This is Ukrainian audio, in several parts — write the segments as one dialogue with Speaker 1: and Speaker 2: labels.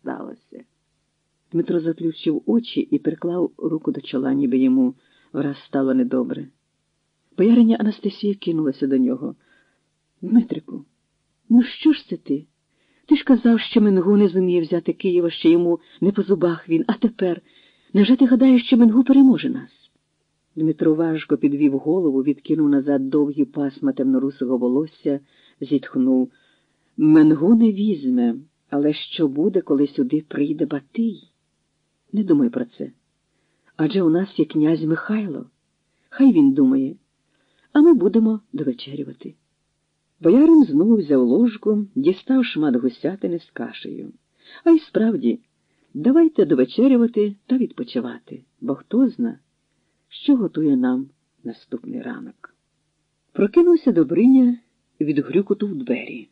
Speaker 1: сталося? Дмитро заплющив очі і приклав руку до чола, ніби йому враз стало недобре. Бояриня Анастасія кинулася до нього. Дмитрику, ну що ж це ти? Ти ж казав, що Менгу не зуміє взяти Києва, що йому не по зубах він, а тепер. Невже ти гадаєш, що Менгу переможе нас? Дмитро важко підвів голову, відкинув назад довгі пасма темнорусого волосся, зітхнув. Менгу не візьме, але що буде, коли сюди прийде Батий? Не думай про це. Адже у нас є князь Михайло. Хай він думає, а ми будемо довечерювати. Боярин знову взяв ложку, дістав шмат гусятини з кашею. А й справді, давайте довечерювати та відпочивати, бо хто зна, що готує нам наступний ранок. Прокинувся Добриня від грюкоту в двері.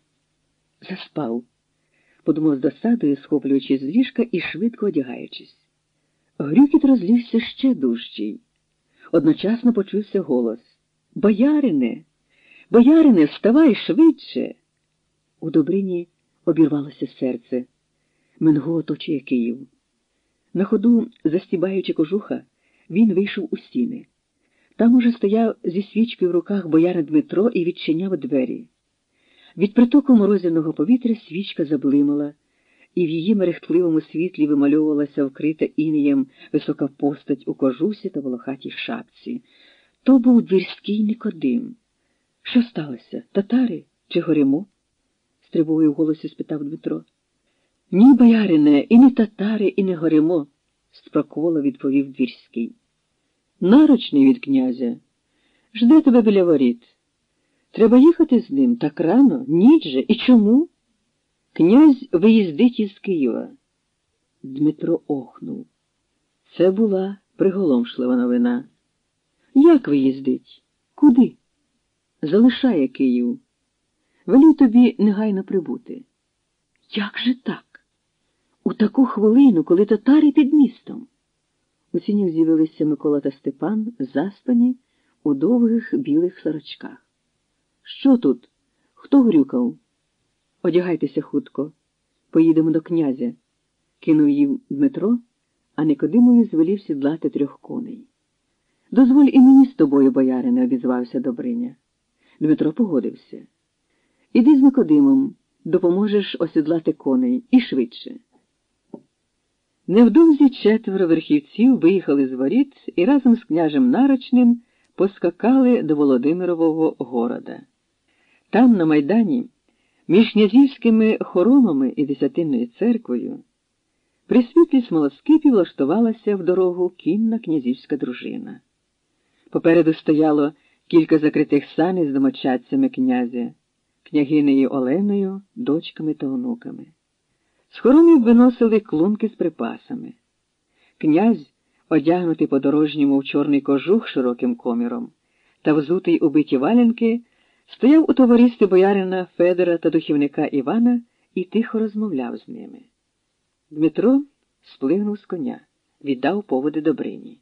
Speaker 1: Заспав, подумав з досадою, схоплюючи з ліжка і швидко одягаючись. Грюкіт розлівся ще дужчий. Одночасно почувся голос Боярине, боярине, вставай швидше. У Добрині обірвалося серце. Менго оточує Київ. На ходу, застібаючи кожуха, він вийшов у стіни. Там уже стояв зі свічкою в руках боярин Дмитро і відчиняв двері. Від притоку морозяного повітря свічка заблимала, і в її мерехтливому світлі вимальовувалася вкрита інеєм висока постать у кожусі та волохатій шапці. То був двірський Никодим. Що сталося? Татари чи горимо? з тривогою в голосі спитав Дмитро. Ні, боярине, і не татари, і не горимо, спрокволо відповів двірський. Нарочний від князя. Жде тебе біля воріт. Треба їхати з ним так рано, ніч же. І чому? Князь виїздить із Києва. Дмитро охнув. Це була приголомшлива новина. Як виїздить? Куди? Залишає Київ. Велю тобі негайно прибути. Як же так? У таку хвилину, коли татари під містом. У сінях з'явилися Микола та Степан, заспані у довгих білих сорочках. Що тут? Хто грюкав? Одягайтеся хутко. Поїдемо до князя, кинув їм Дмитро, а Никодимові звелів сідлати трьох коней. Дозволь і мені з тобою, боярине, обізвався Добриня. Дмитро погодився. Іди з Никодимом, допоможеш осідлати коней і швидше. Невдовзі четверо верхівців виїхали з воріт і разом з княжем Нарочним поскакали до Володимирового города. Там, на Майдані, між князівськими хоромами і Десятинною церквою, при світлі смолоскипів влаштувалася в дорогу кінна князівська дружина. Попереду стояло кілька закритих саней з домочадцями князя, княгинею Оленою, дочками та онуками. З хоромів виносили клунки з припасами. Князь, одягнутий по дорожньому в чорний кожух широким коміром, та взутий у биті валянки, стояв у товаристві боярина Федора та духівника Івана і тихо розмовляв з ними. Дмитро сплигнув з коня, віддав поводи Добрині.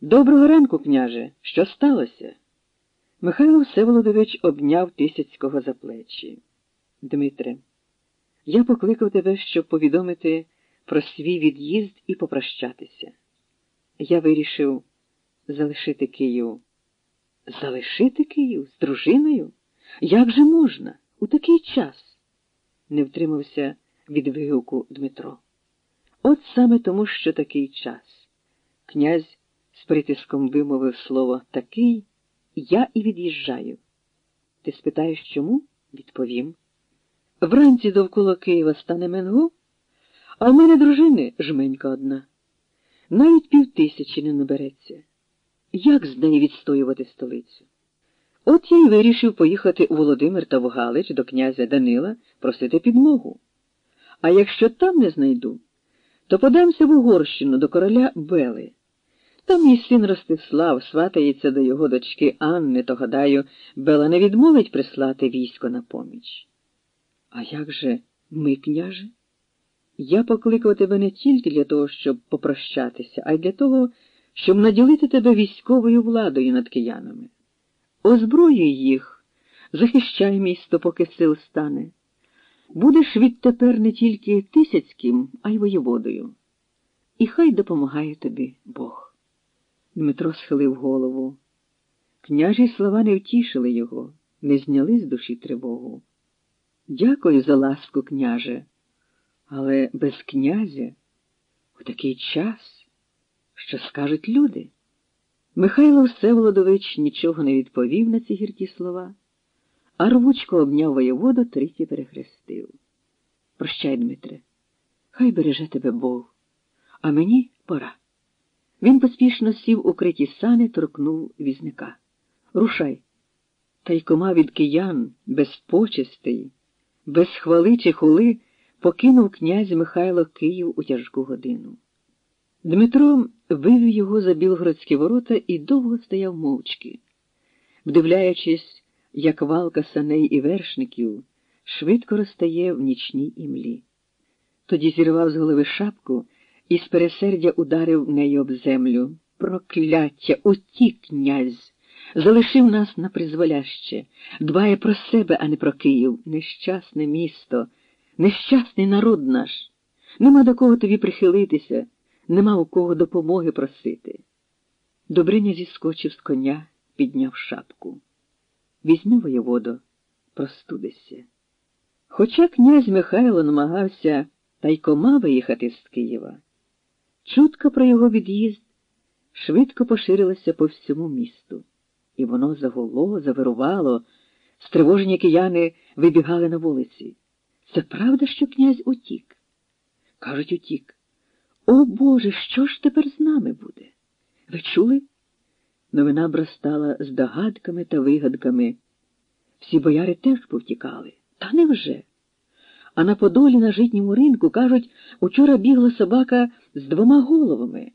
Speaker 1: Доброго ранку, княже, що сталося? Михайло Всеволодович обняв Тисяцького за плечі. Дмитре, я покликав тебе, щоб повідомити про свій від'їзд і попрощатися. Я вирішив залишити Київ. Залишити Київ з дружиною? Як же можна у такий час? не втримався від вигуку Дмитро. От саме тому, що такий час. Князь з притиском вимовив слово такий, я і від'їжджаю. Ти спитаєш чому? Відповім. Вранці довкола Києва стане Менгу, а в мене дружини жменька одна. Навіть півтисячі не набереться. Як з неї відстоювати столицю? От я й вирішив поїхати у Володимир та в до князя Данила просити підмогу. А якщо там не знайду, то подамся в Угорщину до короля Бели. Там мій син Ростислав сватається до його дочки Анни, то, гадаю, Бела не відмовить прислати військо на поміч. А як же ми, княже? Я покликав тебе не тільки для того, щоб попрощатися, а й для того, щоб наділити тебе військовою владою над киянами. Озброюй їх, захищай місто, поки сил стане. Будеш відтепер не тільки тисяцьким, а й воєводою. І хай допомагає тобі Бог. Дмитро схилив голову. Княжі слова не втішили його, не зняли з душі тривогу. Дякую за ласку, княже, але без князя у такий час, що скажуть люди. Михайло Всеволодович нічого не відповів на ці гіркі слова, а рвучко обняв воєводу тричі перехрестив. Прощай, Дмитре, хай береже тебе Бог, а мені пора. Він поспішно сів у криті сани, торкнув візника. Рушай. Та й кома від киян, без почестей, без хвали чи хули, покинув князь Михайло Київ у тяжку годину. Дмитро вивів його за білгородські ворота і довго стояв мовчки, вдивляючись, як валка саней і вершників швидко розтає в нічній імлі. Тоді зірвав з голови шапку і з пересердя ударив нею об землю. Прокляття, утік, князь, залишив нас на призволяще, дбає про себе, а не про Київ. Нещасне місто, нещасний народ наш. Нема до кого тобі прихилитися, нема у кого допомоги просити. Добриня зіскочив з коня, підняв шапку. Візьми воєводо, простудися. Хоча князь Михайло намагався тайкома виїхати з Києва, чутка про його від'їзд швидко поширилася по всьому місту, і воно загуло, завирувало, стривожені кияни вибігали на вулиці. Це правда, що князь утік? Кажуть, утік. О Боже, що ж тепер з нами буде? Ви чули? Новина бростала здогадками та вигадками. Всі бояри теж повтікали. Та невже? А на Подолі на житньому ринку, кажуть, учора бігла собака з двома головами.